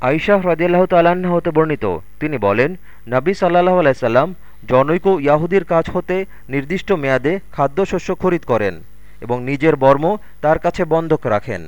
আইশাহ রদিয়াল্লাহ তাল্লাহ্ন হতে বর্ণিত। তিনি বলেন, নাবী সাল্লাহ আলাইসাল্লাম জনৈক ইয়াহুদির কাছ হতে নির্দিষ্ট মেয়াদে খাদ্যশস্য খরিদ করেন এবং নিজের বর্ম তার কাছে বন্ধক রাখেন।